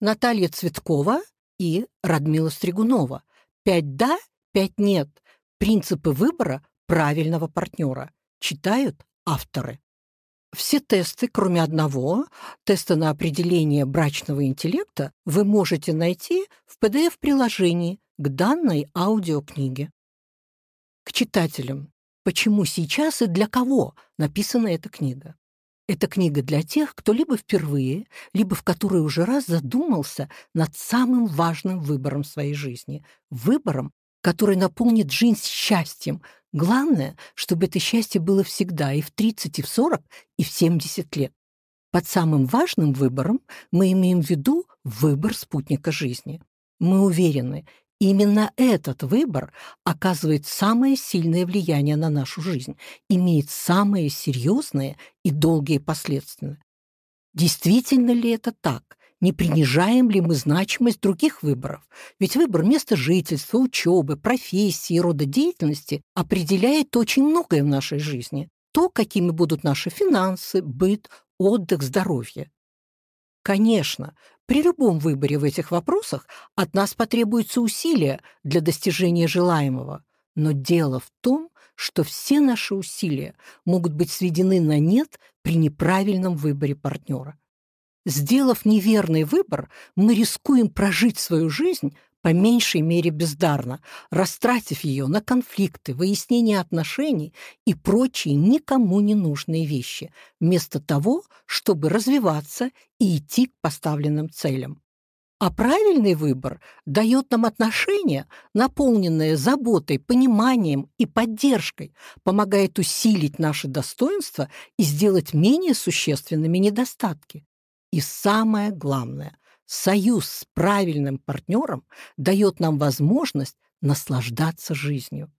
Наталья Цветкова и Радмила Стригунова. Пять «да», пять «нет». Принципы выбора правильного партнера. Читают авторы. Все тесты, кроме одного, теста на определение брачного интеллекта, вы можете найти в PDF-приложении к данной аудиокниге. К читателям. Почему сейчас и для кого написана эта книга? Эта книга для тех, кто либо впервые, либо в который уже раз задумался над самым важным выбором своей жизни. Выбором, который наполнит жизнь счастьем. Главное, чтобы это счастье было всегда и в 30, и в 40, и в 70 лет. Под самым важным выбором мы имеем в виду выбор спутника жизни. Мы уверены, именно этот выбор оказывает самое сильное влияние на нашу жизнь, имеет самые серьезные и долгие последствия. Действительно ли это так? Не принижаем ли мы значимость других выборов? Ведь выбор места жительства, учебы, профессии, рода деятельности определяет очень многое в нашей жизни. То, какими будут наши финансы, быт, отдых, здоровье. Конечно, при любом выборе в этих вопросах от нас потребуются усилия для достижения желаемого. Но дело в том, что все наши усилия могут быть сведены на нет при неправильном выборе партнера. Сделав неверный выбор, мы рискуем прожить свою жизнь по меньшей мере бездарно, растратив ее на конфликты, выяснение отношений и прочие никому не нужные вещи, вместо того, чтобы развиваться и идти к поставленным целям. А правильный выбор дает нам отношения, наполненные заботой, пониманием и поддержкой, помогает усилить наши достоинства и сделать менее существенными недостатки. И самое главное, союз с правильным партнером дает нам возможность наслаждаться жизнью.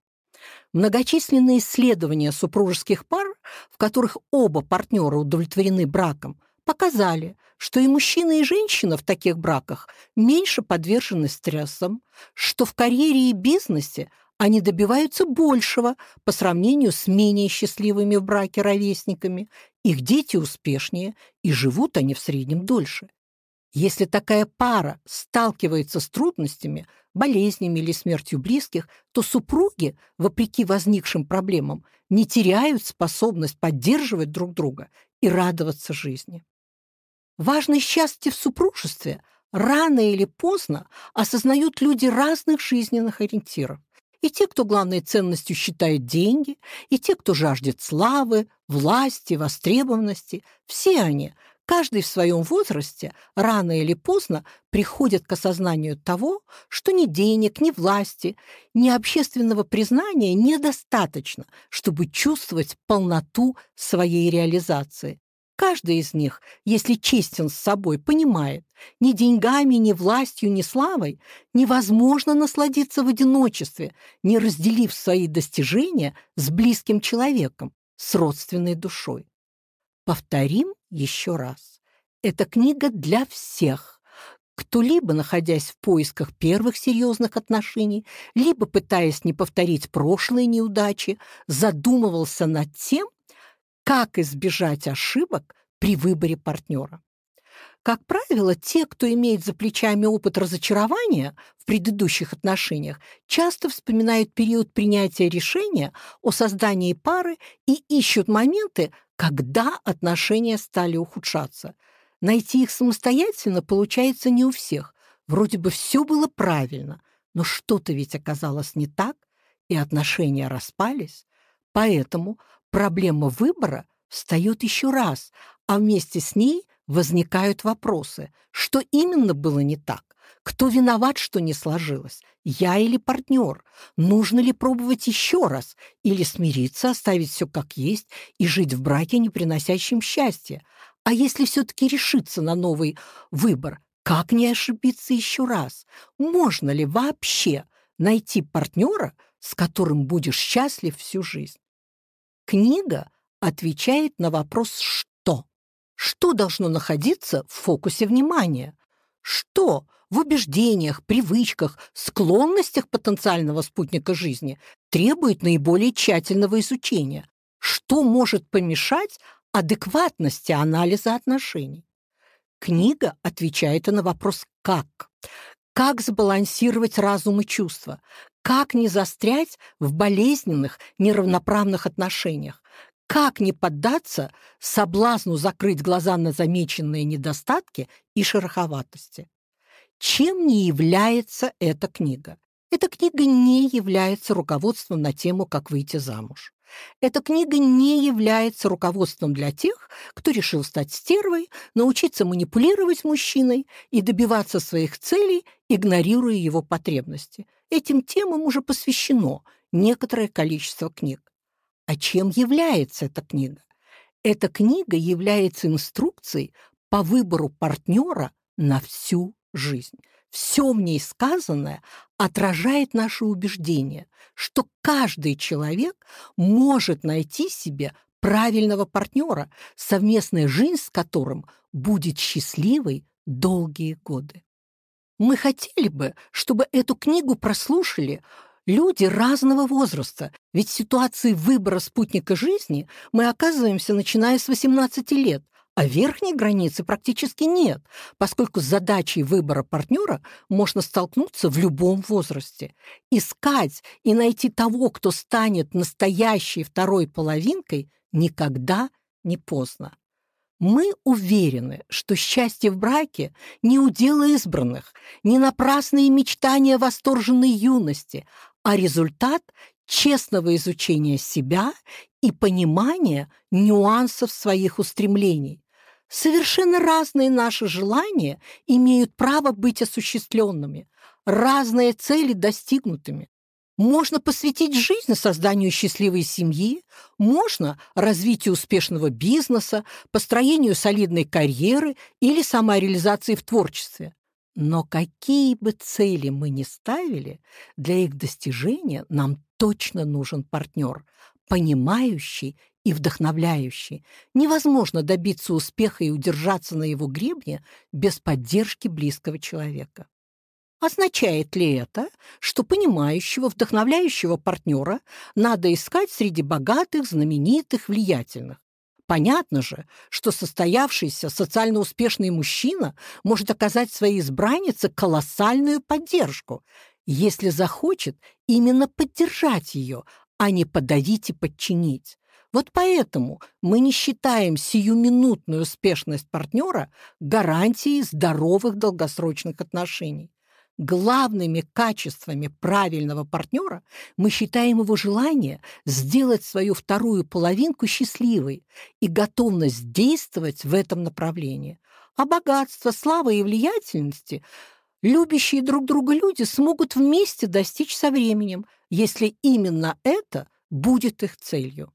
Многочисленные исследования супружеских пар, в которых оба партнера удовлетворены браком, показали, что и мужчина, и женщина в таких браках меньше подвержены стрессам, что в карьере и бизнесе они добиваются большего по сравнению с менее счастливыми в браке ровесниками, их дети успешнее, и живут они в среднем дольше. Если такая пара сталкивается с трудностями, болезнями или смертью близких, то супруги, вопреки возникшим проблемам, не теряют способность поддерживать друг друга и радоваться жизни. Важность счастья в супружестве рано или поздно осознают люди разных жизненных ориентиров. И те, кто главной ценностью считает деньги, и те, кто жаждет славы, власти, востребованности, все они, каждый в своем возрасте, рано или поздно приходят к осознанию того, что ни денег, ни власти, ни общественного признания недостаточно, чтобы чувствовать полноту своей реализации. Каждый из них, если честен с собой, понимает, ни деньгами, ни властью, ни славой невозможно насладиться в одиночестве, не разделив свои достижения с близким человеком, с родственной душой. Повторим еще раз. Эта книга для всех, кто либо, находясь в поисках первых серьезных отношений, либо, пытаясь не повторить прошлые неудачи, задумывался над тем, как избежать ошибок при выборе партнера. Как правило, те, кто имеет за плечами опыт разочарования в предыдущих отношениях, часто вспоминают период принятия решения о создании пары и ищут моменты, когда отношения стали ухудшаться. Найти их самостоятельно получается не у всех. Вроде бы все было правильно, но что-то ведь оказалось не так, и отношения распались. Поэтому проблема выбора встает еще раз, а вместе с ней возникают вопросы. Что именно было не так? Кто виноват, что не сложилось? Я или партнер? Нужно ли пробовать еще раз? Или смириться, оставить все как есть и жить в браке, не приносящем счастья? А если все-таки решиться на новый выбор, как не ошибиться еще раз? Можно ли вообще найти партнера, с которым будешь счастлив всю жизнь? Книга отвечает на вопрос «что?». Что должно находиться в фокусе внимания? Что в убеждениях, привычках, склонностях потенциального спутника жизни требует наиболее тщательного изучения? Что может помешать адекватности анализа отношений? Книга отвечает на вопрос «как?». Как сбалансировать разум и чувства? Как не застрять в болезненных, неравноправных отношениях? Как не поддаться соблазну закрыть глаза на замеченные недостатки и шероховатости? Чем не является эта книга? Эта книга не является руководством на тему «Как выйти замуж». Эта книга не является руководством для тех, кто решил стать стервой, научиться манипулировать мужчиной и добиваться своих целей, игнорируя его потребности. Этим темам уже посвящено некоторое количество книг. А чем является эта книга? Эта книга является инструкцией по выбору партнера на всю жизнь. Все в ней сказанное отражает наше убеждение, что каждый человек может найти себе правильного партнера, совместная жизнь с которым будет счастливой долгие годы. Мы хотели бы, чтобы эту книгу прослушали люди разного возраста, ведь ситуации выбора спутника жизни мы оказываемся, начиная с 18 лет, а верхней границы практически нет, поскольку с задачей выбора партнера можно столкнуться в любом возрасте. Искать и найти того, кто станет настоящей второй половинкой, никогда не поздно. Мы уверены, что счастье в браке не удел избранных, не напрасные мечтания восторженной юности, а результат честного изучения себя и понимания нюансов своих устремлений. Совершенно разные наши желания имеют право быть осуществленными, разные цели достигнутыми. Можно посвятить жизнь созданию счастливой семьи, можно развитию успешного бизнеса, построению солидной карьеры или самореализации в творчестве. Но какие бы цели мы ни ставили, для их достижения нам точно нужен партнер, понимающий и вдохновляющий. Невозможно добиться успеха и удержаться на его гребне без поддержки близкого человека. Означает ли это, что понимающего, вдохновляющего партнера надо искать среди богатых, знаменитых, влиятельных? Понятно же, что состоявшийся социально успешный мужчина может оказать своей избраннице колоссальную поддержку, если захочет именно поддержать ее, а не подавить и подчинить. Вот поэтому мы не считаем сиюминутную успешность партнера гарантией здоровых долгосрочных отношений. Главными качествами правильного партнера мы считаем его желание сделать свою вторую половинку счастливой и готовность действовать в этом направлении. А богатство, слава и влиятельности любящие друг друга люди смогут вместе достичь со временем, если именно это будет их целью.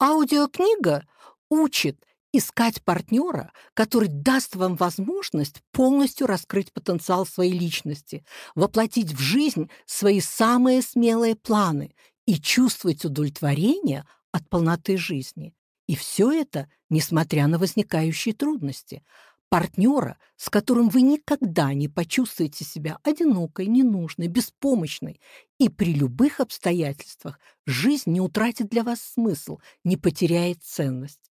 Аудиокнига учит искать партнера, который даст вам возможность полностью раскрыть потенциал своей личности, воплотить в жизнь свои самые смелые планы и чувствовать удовлетворение от полноты жизни. И все это, несмотря на возникающие трудности. Партнера, с которым вы никогда не почувствуете себя одинокой, ненужной, беспомощной, и при любых обстоятельствах жизнь не утратит для вас смысл, не потеряет ценность.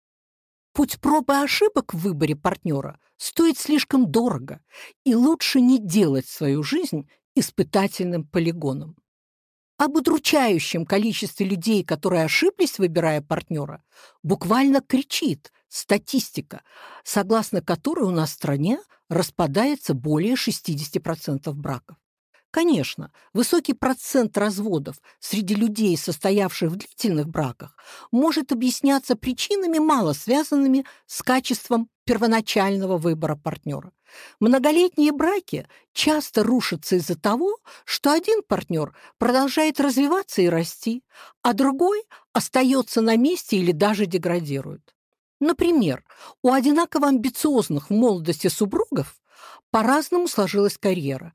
Путь проб и ошибок в выборе партнера стоит слишком дорого, и лучше не делать свою жизнь испытательным полигоном. Об удручающем количестве людей, которые ошиблись, выбирая партнера, буквально кричит статистика, согласно которой у нас в стране распадается более 60% браков. Конечно, высокий процент разводов среди людей, состоявших в длительных браках, может объясняться причинами, мало связанными с качеством первоначального выбора партнера. Многолетние браки часто рушатся из-за того, что один партнер продолжает развиваться и расти, а другой остается на месте или даже деградирует. Например, у одинаково амбициозных в молодости супругов по-разному сложилась карьера,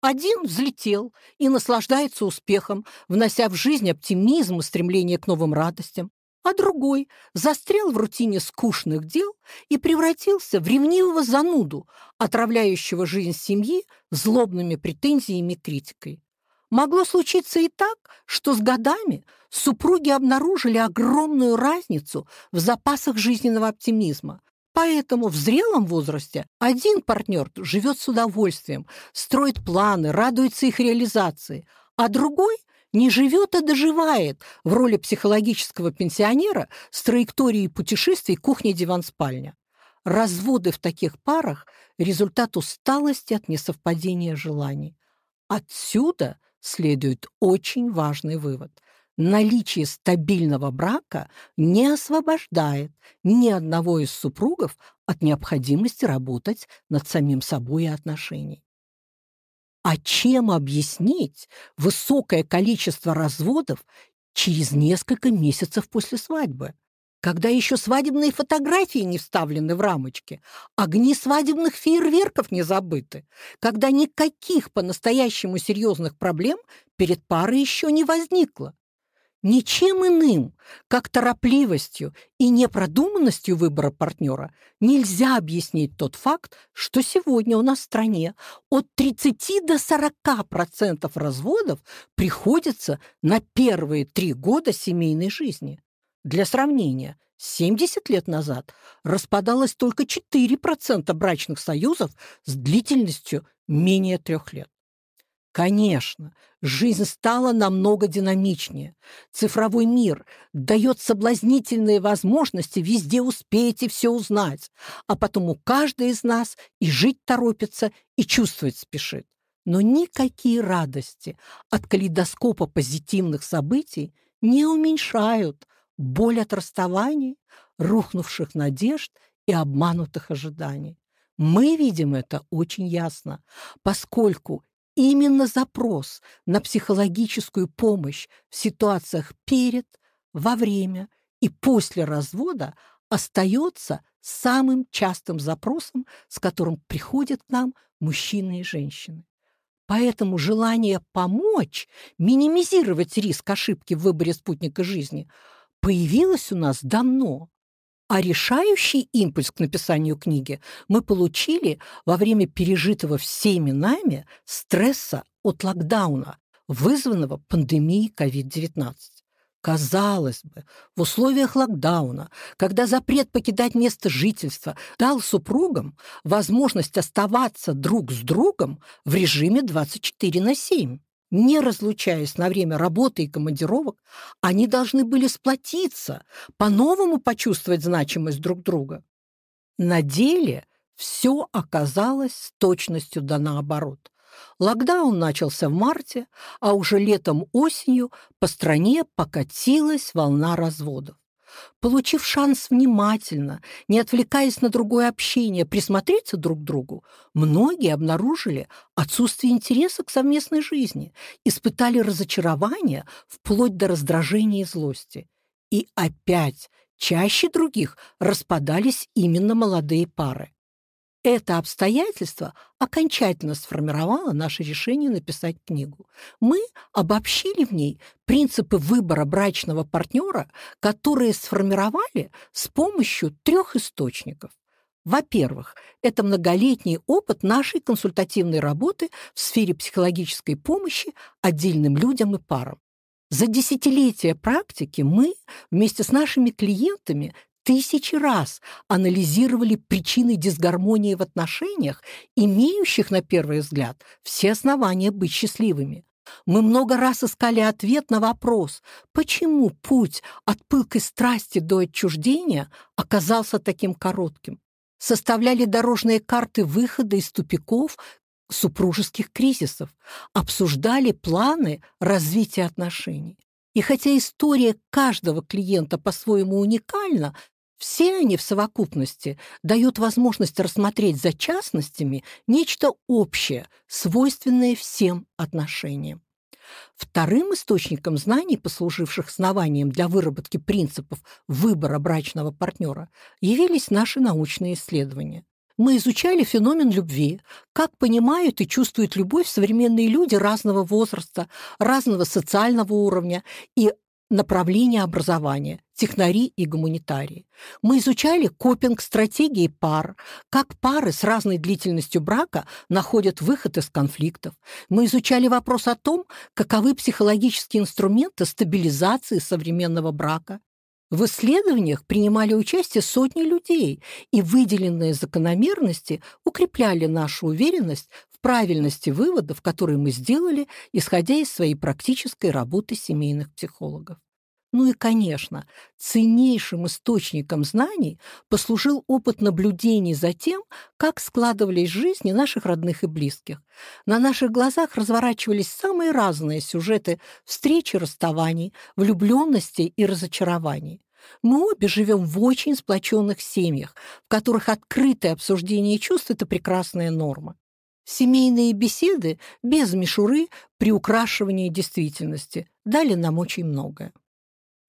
один взлетел и наслаждается успехом, внося в жизнь оптимизм и стремление к новым радостям, а другой застрял в рутине скучных дел и превратился в ревнивого зануду, отравляющего жизнь семьи злобными претензиями и критикой. Могло случиться и так, что с годами супруги обнаружили огромную разницу в запасах жизненного оптимизма, Поэтому в зрелом возрасте один партнер живет с удовольствием, строит планы, радуется их реализации, а другой не живет, а доживает в роли психологического пенсионера с траекторией путешествий кухня-диван-спальня. Разводы в таких парах – результат усталости от несовпадения желаний. Отсюда следует очень важный вывод. Наличие стабильного брака не освобождает ни одного из супругов от необходимости работать над самим собой и отношений. А чем объяснить высокое количество разводов через несколько месяцев после свадьбы? Когда еще свадебные фотографии не вставлены в рамочки, огни свадебных фейерверков не забыты, когда никаких по-настоящему серьезных проблем перед парой еще не возникло. Ничем иным, как торопливостью и непродуманностью выбора партнера, нельзя объяснить тот факт, что сегодня у нас в стране от 30 до 40% разводов приходится на первые три года семейной жизни. Для сравнения, 70 лет назад распадалось только 4% брачных союзов с длительностью менее трех лет. Конечно, жизнь стала намного динамичнее. Цифровой мир дает соблазнительные возможности везде успеть и все узнать, а потому каждый из нас и жить торопится, и чувствовать спешит. Но никакие радости от калейдоскопа позитивных событий не уменьшают боль от расставаний, рухнувших надежд и обманутых ожиданий. Мы видим это очень ясно, поскольку Именно запрос на психологическую помощь в ситуациях перед, во время и после развода остается самым частым запросом, с которым приходят к нам мужчины и женщины. Поэтому желание помочь, минимизировать риск ошибки в выборе спутника жизни появилось у нас давно. А решающий импульс к написанию книги мы получили во время пережитого всеми нами стресса от локдауна, вызванного пандемией COVID-19. Казалось бы, в условиях локдауна, когда запрет покидать место жительства дал супругам возможность оставаться друг с другом в режиме 24 на 7, не разлучаясь на время работы и командировок, они должны были сплотиться, по-новому почувствовать значимость друг друга. На деле все оказалось с точностью да наоборот. Локдаун начался в марте, а уже летом-осенью по стране покатилась волна разводов. Получив шанс внимательно, не отвлекаясь на другое общение, присмотреться друг к другу, многие обнаружили отсутствие интереса к совместной жизни, испытали разочарование вплоть до раздражения и злости. И опять чаще других распадались именно молодые пары. Это обстоятельство окончательно сформировало наше решение написать книгу. Мы обобщили в ней принципы выбора брачного партнера, которые сформировали с помощью трех источников. Во-первых, это многолетний опыт нашей консультативной работы в сфере психологической помощи отдельным людям и парам. За десятилетия практики мы вместе с нашими клиентами тысячи раз анализировали причины дисгармонии в отношениях, имеющих, на первый взгляд, все основания быть счастливыми. Мы много раз искали ответ на вопрос, почему путь от пылкой страсти до отчуждения оказался таким коротким. Составляли дорожные карты выхода из тупиков супружеских кризисов, обсуждали планы развития отношений. И хотя история каждого клиента по-своему уникальна, все они в совокупности дают возможность рассмотреть за частностями нечто общее, свойственное всем отношениям. Вторым источником знаний, послуживших основанием для выработки принципов выбора брачного партнера, явились наши научные исследования. Мы изучали феномен любви, как понимают и чувствуют любовь современные люди разного возраста, разного социального уровня и направления образования, технари и гуманитарии. Мы изучали копинг-стратегии пар, как пары с разной длительностью брака находят выход из конфликтов. Мы изучали вопрос о том, каковы психологические инструменты стабилизации современного брака. В исследованиях принимали участие сотни людей, и выделенные закономерности укрепляли нашу уверенность в правильности выводов, которые мы сделали, исходя из своей практической работы семейных психологов. Ну и, конечно, ценнейшим источником знаний послужил опыт наблюдений за тем, как складывались жизни наших родных и близких. На наших глазах разворачивались самые разные сюжеты встречи, расставаний, влюбленности и разочарований. Мы обе живем в очень сплоченных семьях, в которых открытое обсуждение чувств – это прекрасная норма. Семейные беседы без мишуры, приукрашивания действительности дали нам очень многое.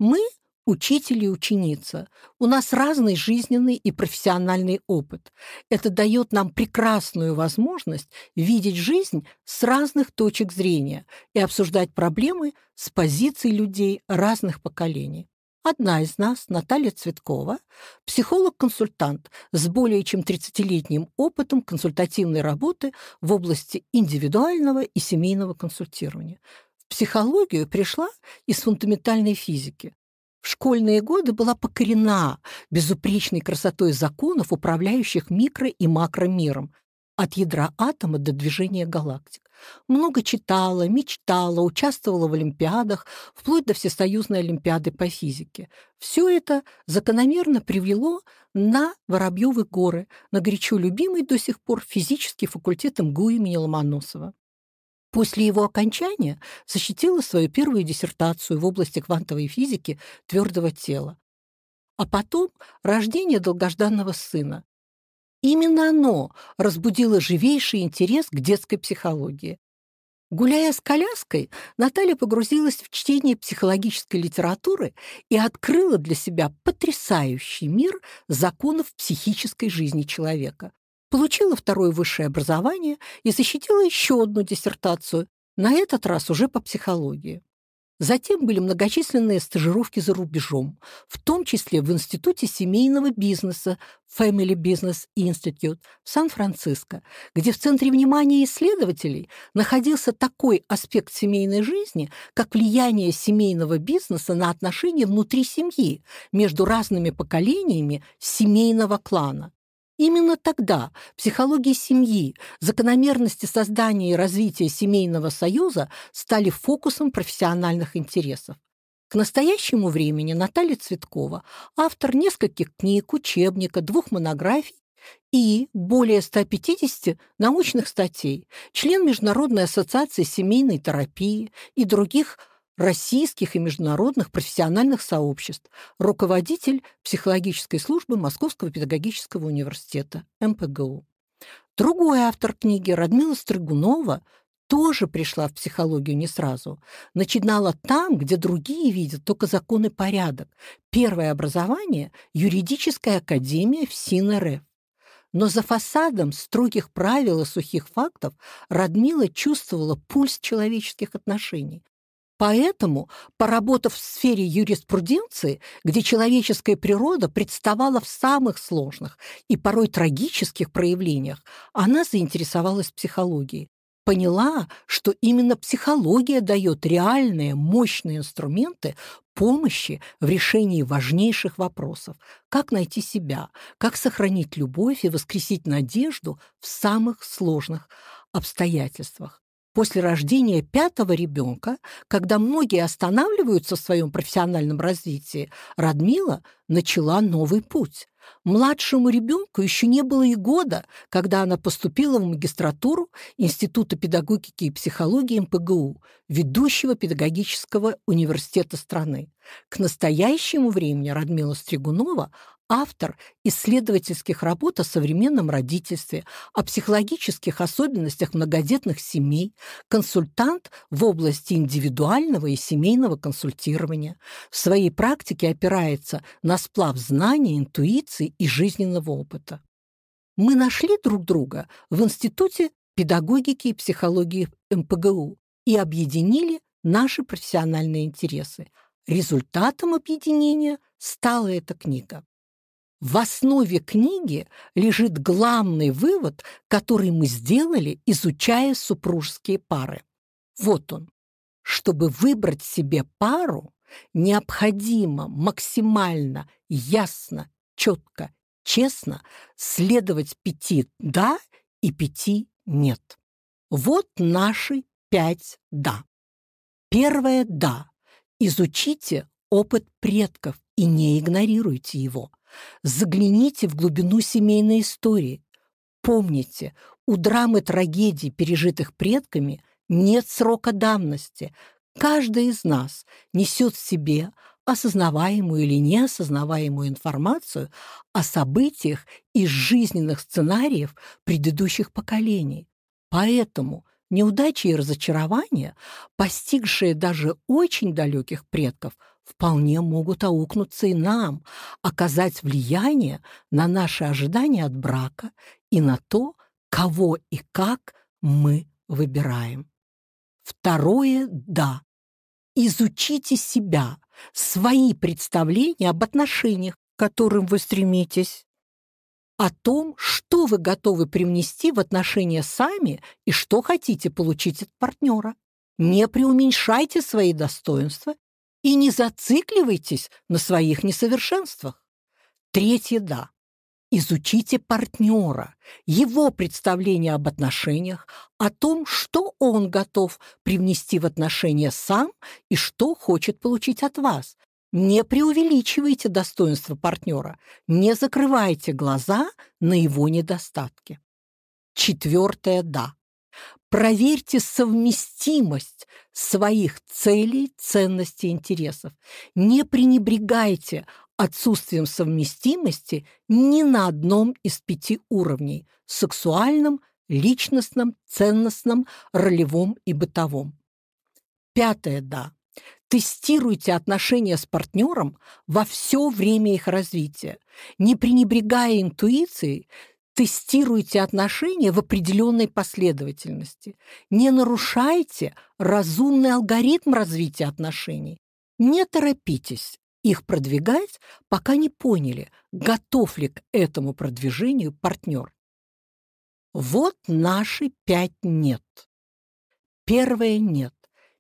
Мы – учитель и ученица. У нас разный жизненный и профессиональный опыт. Это дает нам прекрасную возможность видеть жизнь с разных точек зрения и обсуждать проблемы с позиций людей разных поколений. Одна из нас, Наталья Цветкова, психолог-консультант с более чем 30-летним опытом консультативной работы в области индивидуального и семейного консультирования психологию пришла из фундаментальной физики. В школьные годы была покорена безупречной красотой законов, управляющих микро- и макромиром, от ядра атома до движения галактик. Много читала, мечтала, участвовала в олимпиадах, вплоть до Всесоюзной олимпиады по физике. Все это закономерно привело на Воробьевы горы, на горячо любимый до сих пор физический факультет МГУ имени Ломоносова. После его окончания защитила свою первую диссертацию в области квантовой физики твердого тела. А потом рождение долгожданного сына. Именно оно разбудило живейший интерес к детской психологии. Гуляя с коляской, Наталья погрузилась в чтение психологической литературы и открыла для себя потрясающий мир законов психической жизни человека получила второе высшее образование и защитила еще одну диссертацию, на этот раз уже по психологии. Затем были многочисленные стажировки за рубежом, в том числе в Институте семейного бизнеса Family Business Institute в Сан-Франциско, где в центре внимания исследователей находился такой аспект семейной жизни, как влияние семейного бизнеса на отношения внутри семьи между разными поколениями семейного клана. Именно тогда психология семьи, закономерности создания и развития семейного союза стали фокусом профессиональных интересов. К настоящему времени Наталья Цветкова, автор нескольких книг, учебника, двух монографий и более 150 научных статей, член Международной ассоциации семейной терапии и других российских и международных профессиональных сообществ, руководитель психологической службы Московского педагогического университета, МПГУ. Другой автор книги, Радмила Стригунова, тоже пришла в психологию не сразу. Начинала там, где другие видят только закон и порядок. Первое образование – юридическая академия в СИН-РФ. Но за фасадом строгих правил и сухих фактов Радмила чувствовала пульс человеческих отношений, Поэтому, поработав в сфере юриспруденции, где человеческая природа представала в самых сложных и порой трагических проявлениях, она заинтересовалась психологией. Поняла, что именно психология дает реальные, мощные инструменты помощи в решении важнейших вопросов. Как найти себя, как сохранить любовь и воскресить надежду в самых сложных обстоятельствах. После рождения пятого ребенка, когда многие останавливаются в своем профессиональном развитии, Радмила начала новый путь. Младшему ребенку еще не было и года, когда она поступила в магистратуру Института педагогики и психологии МПГУ, ведущего педагогического университета страны. К настоящему времени Радмила Стригунова автор исследовательских работ о современном родительстве, о психологических особенностях многодетных семей, консультант в области индивидуального и семейного консультирования. В своей практике опирается на сплав знаний, интуиции и жизненного опыта. Мы нашли друг друга в Институте педагогики и психологии МПГУ и объединили наши профессиональные интересы. Результатом объединения стала эта книга. В основе книги лежит главный вывод, который мы сделали, изучая супружеские пары. Вот он. Чтобы выбрать себе пару, необходимо максимально ясно, четко, честно следовать пяти «да» и пяти «нет». Вот наши пять «да». Первое «да». Изучите опыт предков и не игнорируйте его. Загляните в глубину семейной истории. Помните, у драмы трагедий, пережитых предками, нет срока давности. Каждый из нас несет в себе осознаваемую или неосознаваемую информацию о событиях из жизненных сценариев предыдущих поколений. Поэтому неудачи и разочарования, постигшие даже очень далеких предков, вполне могут аукнуться и нам, оказать влияние на наши ожидания от брака и на то, кого и как мы выбираем. Второе «да». Изучите себя, свои представления об отношениях, к которым вы стремитесь, о том, что вы готовы привнести в отношения сами и что хотите получить от партнера. Не преуменьшайте свои достоинства и не зацикливайтесь на своих несовершенствах. Третье «да». Изучите партнера, его представление об отношениях, о том, что он готов привнести в отношения сам и что хочет получить от вас. Не преувеличивайте достоинства партнера, не закрывайте глаза на его недостатки. Четвертое «да». Проверьте совместимость своих целей, ценностей, интересов. Не пренебрегайте отсутствием совместимости ни на одном из пяти уровней – сексуальном, личностном, ценностном, ролевом и бытовом. Пятое «да». Тестируйте отношения с партнером во все время их развития. Не пренебрегая интуицией, тестируйте отношения в определенной последовательности. Не нарушайте разумный алгоритм развития отношений. Не торопитесь их продвигать, пока не поняли, готов ли к этому продвижению партнер. Вот наши пять «нет». Первое «нет».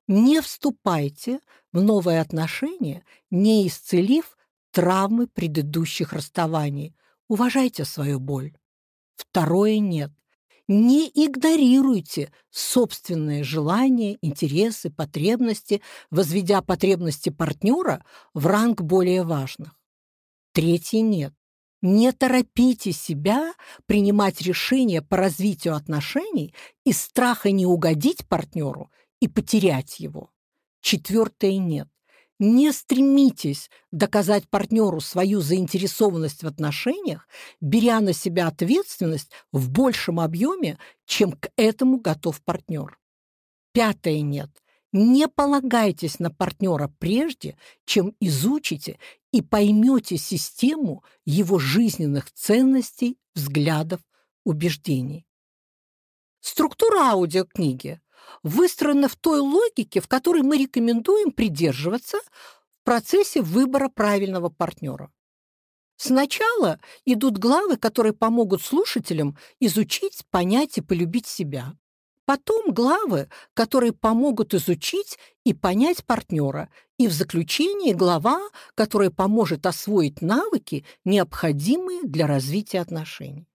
Не вступайте в новые отношения, не исцелив травмы предыдущих расставаний. Уважайте свою боль. Второе «нет». Не игнорируйте собственные желания, интересы, потребности, возведя потребности партнера в ранг более важных. Третье «нет». Не торопите себя принимать решения по развитию отношений из страха не угодить партнеру и потерять его. Четвертое «нет». Не стремитесь доказать партнеру свою заинтересованность в отношениях, беря на себя ответственность в большем объеме, чем к этому готов партнер. Пятое «нет». Не полагайтесь на партнера прежде, чем изучите и поймете систему его жизненных ценностей, взглядов, убеждений. Структура аудиокниги выстроена в той логике, в которой мы рекомендуем придерживаться в процессе выбора правильного партнера. Сначала идут главы, которые помогут слушателям изучить, понять и полюбить себя. Потом главы, которые помогут изучить и понять партнера. И в заключении глава, которая поможет освоить навыки, необходимые для развития отношений.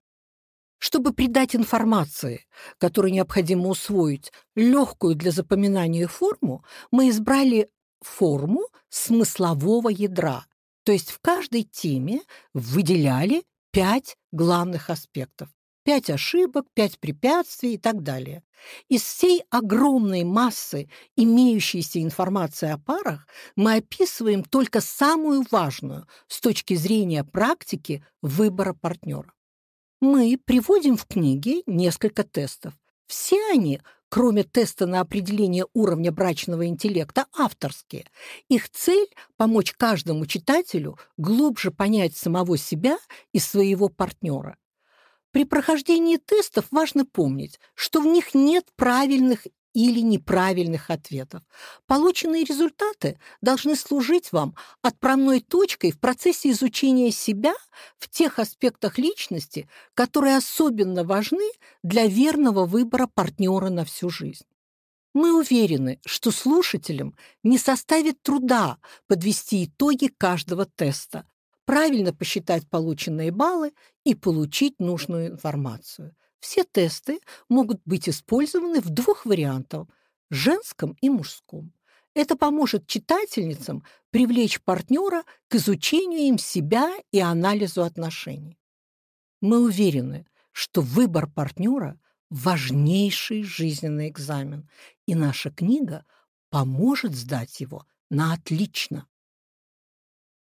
Чтобы придать информации, которую необходимо усвоить, легкую для запоминания форму, мы избрали форму смыслового ядра, то есть в каждой теме выделяли пять главных аспектов. Пять ошибок, пять препятствий и так далее. Из всей огромной массы имеющейся информации о парах мы описываем только самую важную с точки зрения практики выбора партнера. Мы приводим в книге несколько тестов. Все они, кроме теста на определение уровня брачного интеллекта, авторские. Их цель – помочь каждому читателю глубже понять самого себя и своего партнера. При прохождении тестов важно помнить, что в них нет правильных или неправильных ответов. Полученные результаты должны служить вам отправной точкой в процессе изучения себя в тех аспектах личности, которые особенно важны для верного выбора партнера на всю жизнь. Мы уверены, что слушателям не составит труда подвести итоги каждого теста, правильно посчитать полученные баллы и получить нужную информацию. Все тесты могут быть использованы в двух вариантах – женском и мужском. Это поможет читательницам привлечь партнера к изучению им себя и анализу отношений. Мы уверены, что выбор партнера – важнейший жизненный экзамен, и наша книга поможет сдать его на отлично.